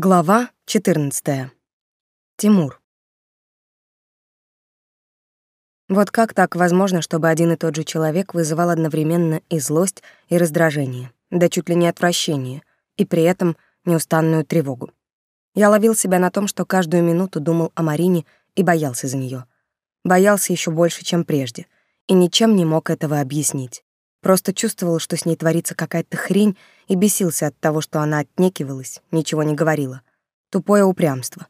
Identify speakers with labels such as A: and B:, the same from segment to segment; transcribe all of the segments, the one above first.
A: Глава 14. Тимур. Вот как так возможно, чтобы один и тот же человек вызывал одновременно и злость, и раздражение, да чуть ли не отвращение, и при этом неустанную тревогу? Я ловил себя на том, что каждую минуту думал о Марине и боялся за нее. Боялся еще больше, чем прежде, и ничем не мог этого объяснить. Просто чувствовал, что с ней творится какая-то хрень, и бесился от того, что она отнекивалась, ничего не говорила. Тупое упрямство.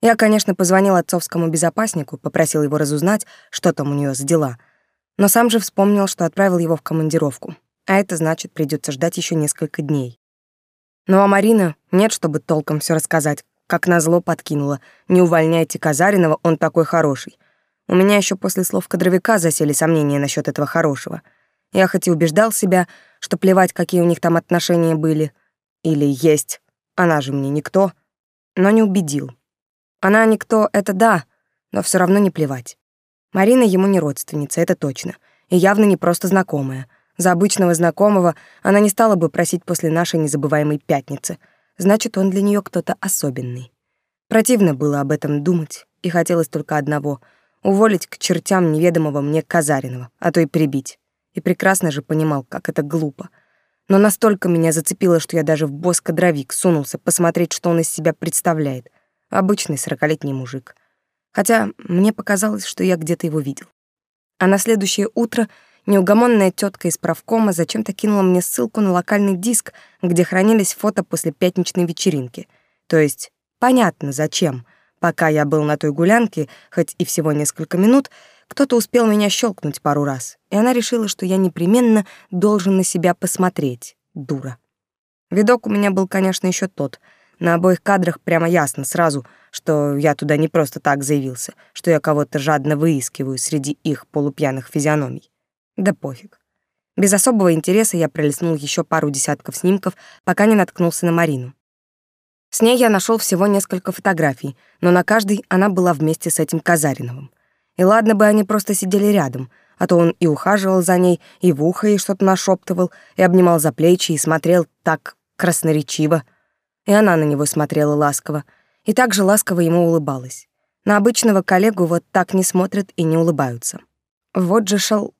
A: Я, конечно, позвонил отцовскому безопаснику, попросил его разузнать, что там у нее за дела, но сам же вспомнил, что отправил его в командировку, а это значит, придется ждать еще несколько дней. Ну а Марина нет, чтобы толком все рассказать, как назло подкинула. Не увольняйте Казаринова, он такой хороший. У меня еще после слов кадровика засели сомнения насчет этого хорошего — я хоть и убеждал себя, что плевать, какие у них там отношения были, или есть, она же мне никто, но не убедил. Она никто, это да, но все равно не плевать. Марина ему не родственница, это точно, и явно не просто знакомая. За обычного знакомого она не стала бы просить после нашей незабываемой пятницы. Значит, он для нее кто-то особенный. Противно было об этом думать, и хотелось только одного — уволить к чертям неведомого мне Казаринова, а то и прибить и прекрасно же понимал, как это глупо. Но настолько меня зацепило, что я даже в босс-кадровик сунулся посмотреть, что он из себя представляет. Обычный сорокалетний мужик. Хотя мне показалось, что я где-то его видел. А на следующее утро неугомонная тетка из правкома зачем-то кинула мне ссылку на локальный диск, где хранились фото после пятничной вечеринки. То есть понятно, зачем. Пока я был на той гулянке, хоть и всего несколько минут, кто-то успел меня щелкнуть пару раз, и она решила, что я непременно должен на себя посмотреть. Дура. Видок у меня был, конечно, еще тот. На обоих кадрах прямо ясно сразу, что я туда не просто так заявился, что я кого-то жадно выискиваю среди их полупьяных физиономий. Да пофиг. Без особого интереса я пролистнул еще пару десятков снимков, пока не наткнулся на Марину. С ней я нашел всего несколько фотографий, но на каждой она была вместе с этим Казариновым. И ладно бы они просто сидели рядом, а то он и ухаживал за ней, и в ухо ей что-то нашептывал, и обнимал за плечи, и смотрел так красноречиво. И она на него смотрела ласково, и так же ласково ему улыбалась. На обычного коллегу вот так не смотрят и не улыбаются. Вот же шел...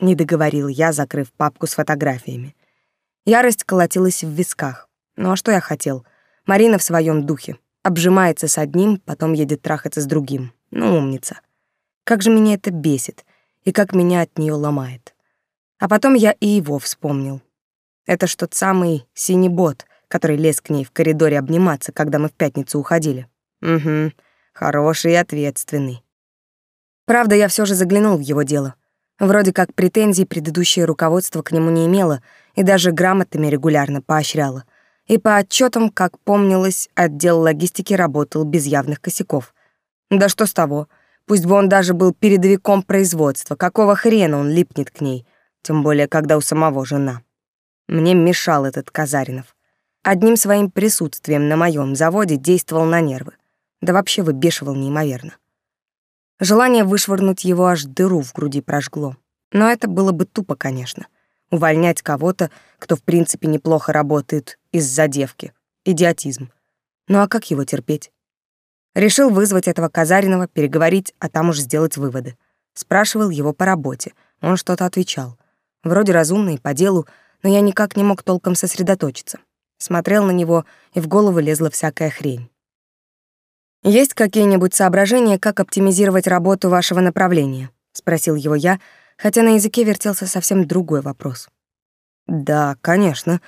A: Не договорил я, закрыв папку с фотографиями. Ярость колотилась в висках. Ну а что я хотел? Марина в своем духе. Обжимается с одним, потом едет трахаться с другим. Ну, умница. Как же меня это бесит, и как меня от нее ломает. А потом я и его вспомнил. Это ж тот самый синий бот, который лез к ней в коридоре обниматься, когда мы в пятницу уходили. Угу, хороший и ответственный. Правда, я все же заглянул в его дело. Вроде как претензий предыдущее руководство к нему не имело и даже грамотами регулярно поощряло. И по отчетам, как помнилось, отдел логистики работал без явных косяков. Да что с того — Пусть бы он даже был передовиком производства, какого хрена он липнет к ней, тем более, когда у самого жена. Мне мешал этот Казаринов. Одним своим присутствием на моем заводе действовал на нервы. Да вообще выбешивал неимоверно. Желание вышвырнуть его аж дыру в груди прожгло. Но это было бы тупо, конечно. Увольнять кого-то, кто в принципе неплохо работает из-за девки. Идиотизм. Ну а как его терпеть? Решил вызвать этого Казаринова, переговорить, а там уж сделать выводы. Спрашивал его по работе. Он что-то отвечал. Вроде разумный, по делу, но я никак не мог толком сосредоточиться. Смотрел на него, и в голову лезла всякая хрень. «Есть какие-нибудь соображения, как оптимизировать работу вашего направления?» — спросил его я, хотя на языке вертелся совсем другой вопрос. «Да, конечно.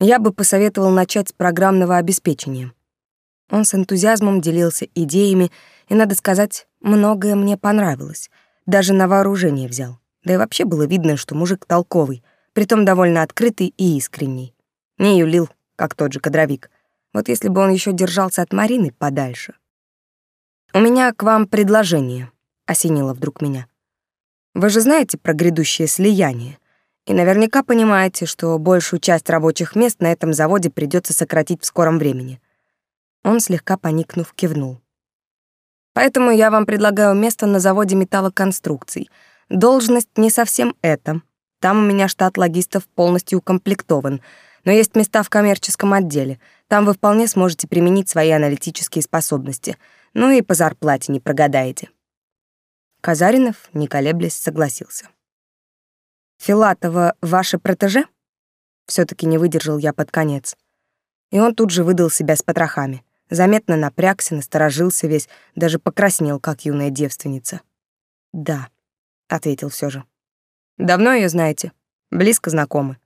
A: Я бы посоветовал начать с программного обеспечения. Он с энтузиазмом делился идеями, и, надо сказать, многое мне понравилось. Даже на вооружение взял. Да и вообще было видно, что мужик толковый, притом довольно открытый и искренний. Не юлил, как тот же кадровик. Вот если бы он еще держался от Марины подальше. «У меня к вам предложение», — осенило вдруг меня. «Вы же знаете про грядущее слияние, и наверняка понимаете, что большую часть рабочих мест на этом заводе придется сократить в скором времени. Он, слегка поникнув, кивнул. Поэтому я вам предлагаю место на заводе металлоконструкций. Должность не совсем эта. Там у меня штат логистов полностью укомплектован, но есть места в коммерческом отделе. Там вы вполне сможете применить свои аналитические способности, ну и по зарплате не прогадаете. Казаринов, не колеблясь, согласился. «Филатова ваша протеже?» все таки не выдержал я под конец. И он тут же выдал себя с потрохами. Заметно напрягся, насторожился весь, даже покраснел, как юная девственница. «Да», — ответил все же. «Давно ее знаете? Близко знакомы?»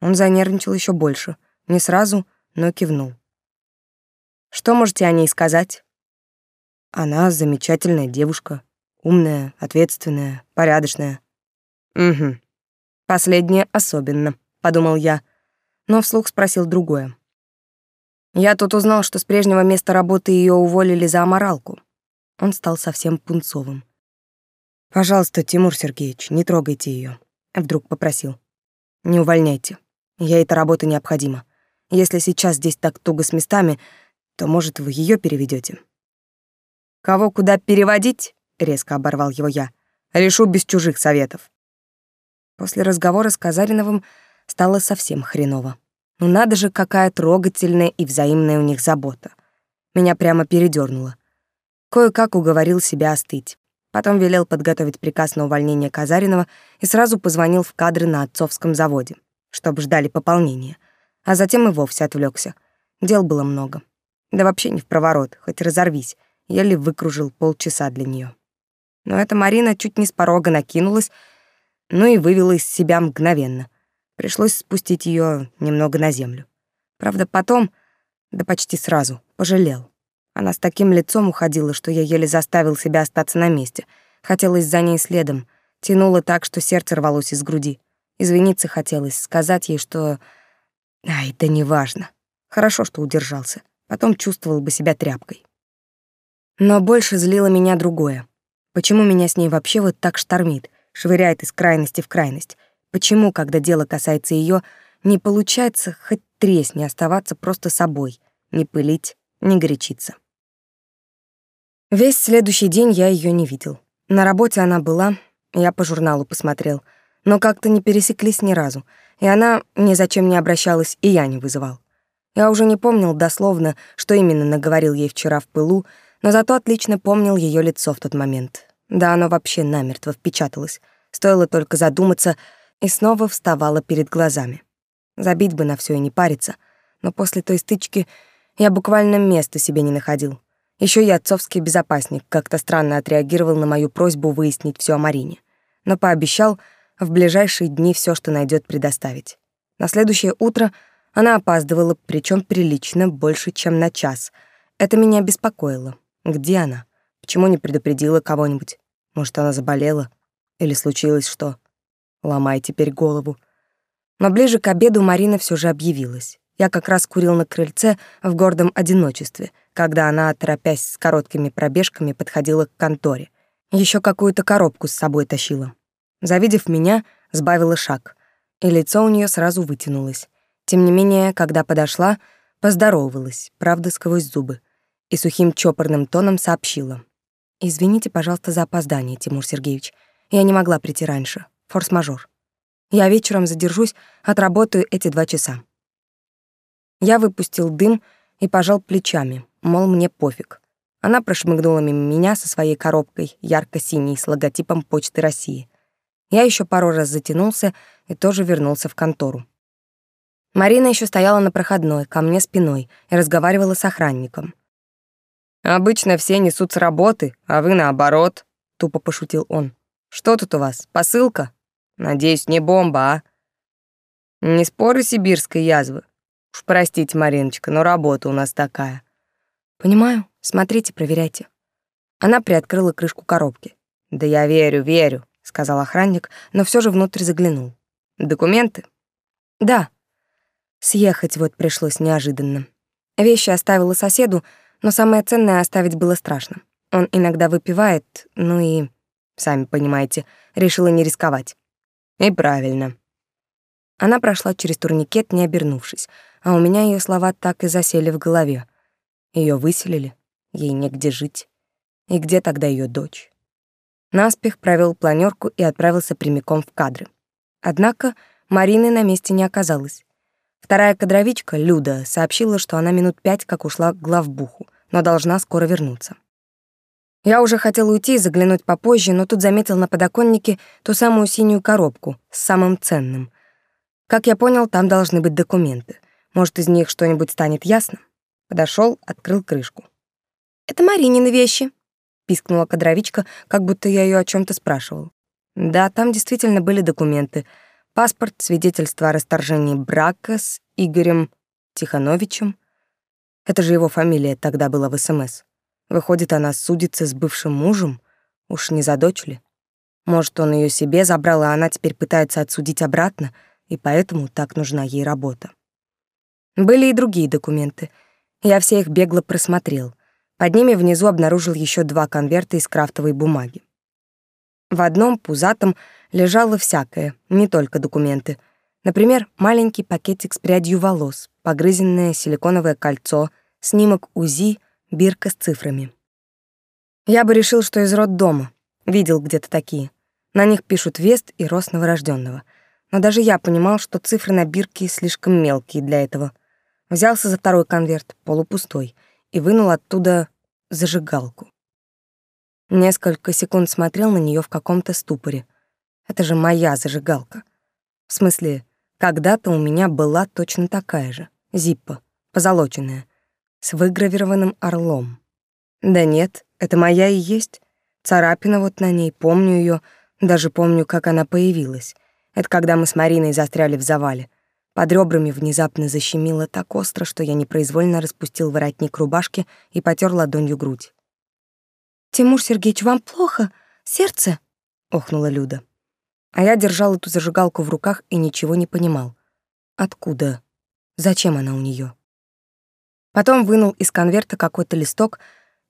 A: Он занервничал еще больше. Не сразу, но кивнул. «Что можете о ней сказать?» «Она замечательная девушка, умная, ответственная, порядочная». «Угу. Последнее особенно», — подумал я, но вслух спросил другое. Я тут узнал, что с прежнего места работы ее уволили за аморалку. Он стал совсем пунцовым. «Пожалуйста, Тимур Сергеевич, не трогайте ее, вдруг попросил. «Не увольняйте. Ей эта работа необходима. Если сейчас здесь так туго с местами, то, может, вы ее переведете. «Кого куда переводить?» — резко оборвал его я. «Решу без чужих советов». После разговора с Казариновым стало совсем хреново. Ну надо же, какая трогательная и взаимная у них забота. Меня прямо передёрнуло. Кое-как уговорил себя остыть. Потом велел подготовить приказ на увольнение Казаринова и сразу позвонил в кадры на отцовском заводе, чтобы ждали пополнения. А затем и вовсе отвлекся. Дел было много. Да вообще не в проворот, хоть разорвись. Еле выкружил полчаса для нее. Но эта Марина чуть не с порога накинулась, ну и вывела из себя мгновенно — Пришлось спустить ее немного на землю. Правда, потом, да почти сразу, пожалел. Она с таким лицом уходила, что я еле заставил себя остаться на месте. Хотелось за ней следом. Тянуло так, что сердце рвалось из груди. Извиниться хотелось, сказать ей, что... Ай, да неважно. Хорошо, что удержался. Потом чувствовал бы себя тряпкой. Но больше злило меня другое. Почему меня с ней вообще вот так штормит, швыряет из крайности в крайность? Почему, когда дело касается ее, не получается хоть тресни оставаться просто собой, не пылить, не горячиться? Весь следующий день я ее не видел. На работе она была, я по журналу посмотрел, но как-то не пересеклись ни разу, и она ни зачем не обращалась, и я не вызывал. Я уже не помнил дословно, что именно наговорил ей вчера в пылу, но зато отлично помнил ее лицо в тот момент. Да оно вообще намертво впечаталось. Стоило только задуматься, и снова вставала перед глазами. Забить бы на все и не париться, но после той стычки я буквально места себе не находил. Еще и отцовский безопасник как-то странно отреагировал на мою просьбу выяснить все о Марине, но пообещал в ближайшие дни все, что найдет, предоставить. На следующее утро она опаздывала, причем прилично, больше, чем на час. Это меня беспокоило. Где она? Почему не предупредила кого-нибудь? Может, она заболела? Или случилось что? Ломай теперь голову. Но ближе к обеду Марина все же объявилась. Я как раз курил на крыльце в гордом одиночестве, когда она, торопясь с короткими пробежками, подходила к конторе. Еще какую-то коробку с собой тащила. Завидев меня, сбавила шаг, и лицо у нее сразу вытянулось. Тем не менее, когда подошла, поздоровалась, правда, сквозь зубы, и сухим чопорным тоном сообщила. «Извините, пожалуйста, за опоздание, Тимур Сергеевич. Я не могла прийти раньше. Форс-мажор. Я вечером задержусь, отработаю эти два часа. Я выпустил дым и пожал плечами, мол, мне пофиг. Она прошмыгнула мимо меня со своей коробкой, ярко-синей, с логотипом Почты России. Я еще пару раз затянулся и тоже вернулся в контору. Марина еще стояла на проходной, ко мне спиной, и разговаривала с охранником. «Обычно все несут с работы, а вы наоборот», — тупо пошутил он. «Что тут у вас, посылка?» Надеюсь, не бомба, а? Не споры сибирской язвы. Уж простите, Мариночка, но работа у нас такая. Понимаю. Смотрите, проверяйте. Она приоткрыла крышку коробки. Да я верю, верю, сказал охранник, но все же внутрь заглянул. Документы? Да. Съехать вот пришлось неожиданно. Вещи оставила соседу, но самое ценное оставить было страшно. Он иногда выпивает, ну и, сами понимаете, решила не рисковать. И правильно. Она прошла через турникет, не обернувшись, а у меня ее слова так и засели в голове. Ее выселили, ей негде жить. И где тогда ее дочь? Наспех провел планерку и отправился прямиком в кадры. Однако Марины на месте не оказалось. Вторая кадровичка, Люда, сообщила, что она минут пять как ушла к главбуху, но должна скоро вернуться. Я уже хотел уйти и заглянуть попозже, но тут заметил на подоконнике ту самую синюю коробку с самым ценным. Как я понял, там должны быть документы. Может, из них что-нибудь станет ясно? Подошел, открыл крышку. «Это Маринины вещи», — пискнула кадровичка, как будто я ее о чем то спрашивал. Да, там действительно были документы. Паспорт, свидетельство о расторжении брака с Игорем Тихановичем. Это же его фамилия тогда была в СМС. Выходит, она судится с бывшим мужем? Уж не за дочь ли? Может, он ее себе забрал, а она теперь пытается отсудить обратно, и поэтому так нужна ей работа. Были и другие документы. Я все их бегло просмотрел. Под ними внизу обнаружил еще два конверта из крафтовой бумаги. В одном пузатом лежало всякое, не только документы. Например, маленький пакетик с прядью волос, погрызенное силиконовое кольцо, снимок УЗИ — бирка с цифрами. Я бы решил, что из роддома. Видел где-то такие. На них пишут вест и рост новорожденного. Но даже я понимал, что цифры на бирке слишком мелкие для этого. Взялся за второй конверт, полупустой, и вынул оттуда зажигалку. Несколько секунд смотрел на нее в каком-то ступоре. Это же моя зажигалка. В смысле, когда-то у меня была точно такая же, зиппа, позолоченная с выгравированным орлом. Да нет, это моя и есть. Царапина вот на ней, помню ее, даже помню, как она появилась. Это когда мы с Мариной застряли в завале. Под ребрами внезапно защемило так остро, что я непроизвольно распустил воротник рубашки и потер ладонью грудь. «Тимур Сергеевич, вам плохо? Сердце?» — охнула Люда. А я держал эту зажигалку в руках и ничего не понимал. Откуда? Зачем она у нее? Потом вынул из конверта какой-то листок,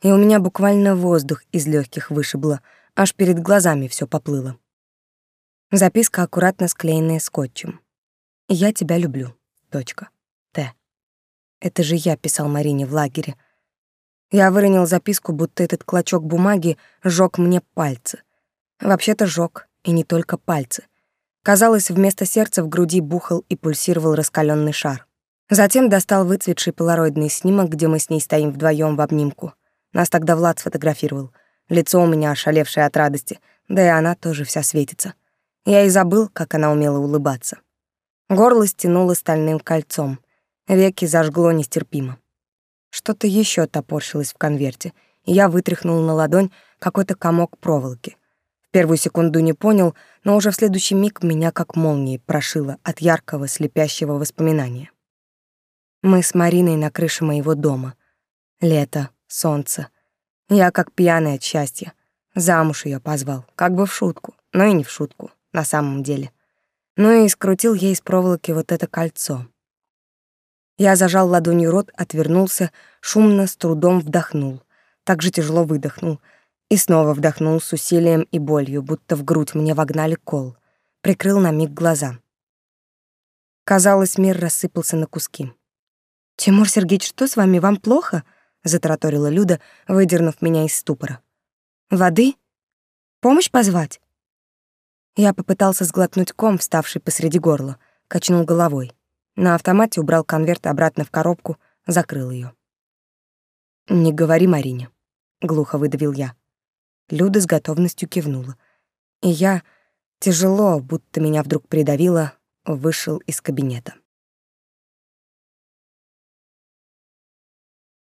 A: и у меня буквально воздух из легких вышибло, аж перед глазами все поплыло. Записка, аккуратно склеенная скотчем. «Я тебя люблю. Точка. Т». Это же я писал Марине в лагере. Я выронил записку, будто этот клочок бумаги жёг мне пальцы. Вообще-то жёг, и не только пальцы. Казалось, вместо сердца в груди бухал и пульсировал раскаленный шар. Затем достал выцветший полароидный снимок, где мы с ней стоим вдвоем в обнимку. Нас тогда Влад сфотографировал. Лицо у меня ошалевшее от радости, да и она тоже вся светится. Я и забыл, как она умела улыбаться. Горло стянуло стальным кольцом. Веки зажгло нестерпимо. Что-то еще топорщилось в конверте, и я вытряхнул на ладонь какой-то комок проволоки. В первую секунду не понял, но уже в следующий миг меня как молнией прошило от яркого слепящего воспоминания. Мы с Мариной на крыше моего дома. Лето, солнце. Я как пьяный от счастья. Замуж ее позвал, как бы в шутку, но и не в шутку, на самом деле. Ну и скрутил ей из проволоки вот это кольцо. Я зажал ладонью рот, отвернулся, шумно, с трудом вдохнул. Так же тяжело выдохнул. И снова вдохнул с усилием и болью, будто в грудь мне вогнали кол. Прикрыл на миг глаза. Казалось, мир рассыпался на куски. «Тимур Сергеевич, что с вами? Вам плохо?» — затараторила Люда, выдернув меня из ступора. «Воды? Помощь позвать?» Я попытался сглотнуть ком, вставший посреди горла, качнул головой. На автомате убрал конверт обратно в коробку, закрыл ее. «Не говори Марине», — глухо выдавил я. Люда с готовностью кивнула. И я, тяжело, будто меня вдруг придавило, вышел из кабинета.